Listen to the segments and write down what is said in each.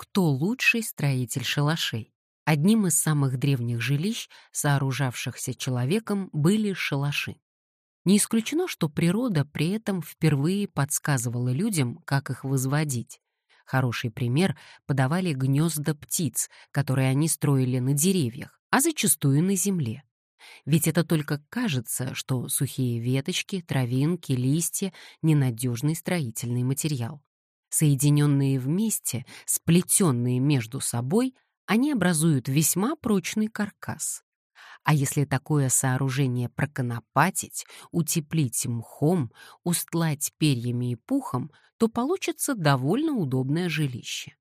Кто лучший строитель шалашей? Одним из самых древних жилищ, сооружавшихся человеком, были шалаши. Не исключено, что природа при этом впервые подсказывала людям, как их возводить. Хороший пример подавали гнезда птиц, которые они строили на деревьях, а зачастую на земле. Ведь это только кажется, что сухие веточки, травинки, листья — ненадежный строительный материал. Соединенные вместе, сплетенные между собой, они образуют весьма прочный каркас. А если такое сооружение проконопатить, утеплить мхом, устлать перьями и пухом, то получится довольно удобное жилище.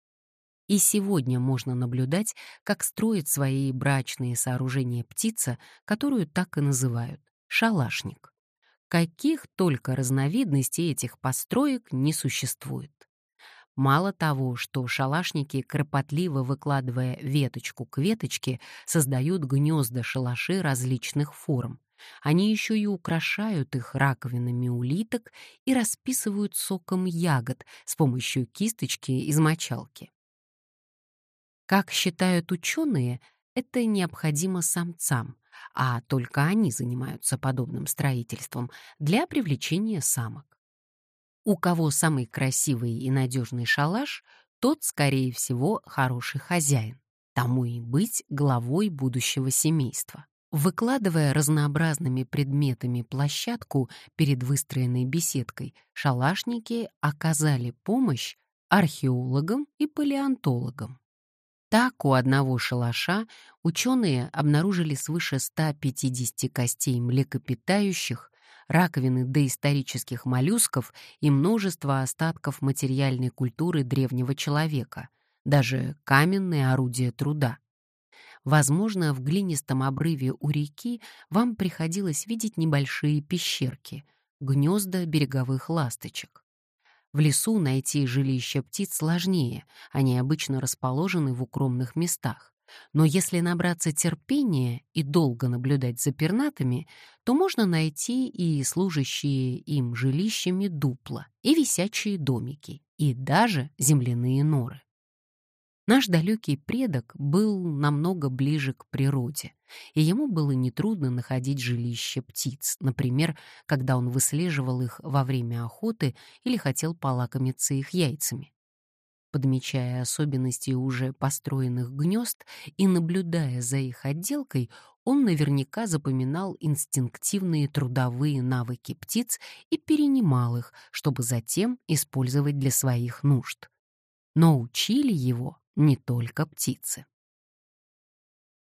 И сегодня можно наблюдать, как строит свои брачные сооружения птица, которую так и называют — шалашник. Каких только разновидностей этих построек не существует. Мало того, что шалашники, кропотливо выкладывая веточку к веточке, создают гнезда-шалаши различных форм. Они еще и украшают их раковинами улиток и расписывают соком ягод с помощью кисточки из мочалки. Как считают ученые, это необходимо самцам, а только они занимаются подобным строительством для привлечения самок. У кого самый красивый и надежный шалаш, тот, скорее всего, хороший хозяин. Тому и быть главой будущего семейства. Выкладывая разнообразными предметами площадку перед выстроенной беседкой, шалашники оказали помощь археологам и палеонтологам. Так у одного шалаша ученые обнаружили свыше 150 костей млекопитающих, раковины доисторических моллюсков и множество остатков материальной культуры древнего человека, даже каменные орудия труда. Возможно, в глинистом обрыве у реки вам приходилось видеть небольшие пещерки, гнезда береговых ласточек. В лесу найти жилище птиц сложнее, они обычно расположены в укромных местах. Но если набраться терпения и долго наблюдать за пернатами, то можно найти и служащие им жилищами дупла, и висячие домики, и даже земляные норы. Наш далекий предок был намного ближе к природе, и ему было нетрудно находить жилище птиц, например, когда он выслеживал их во время охоты или хотел полакомиться их яйцами. Подмечая особенности уже построенных гнезд и наблюдая за их отделкой, он наверняка запоминал инстинктивные трудовые навыки птиц и перенимал их, чтобы затем использовать для своих нужд. Но учили его не только птицы.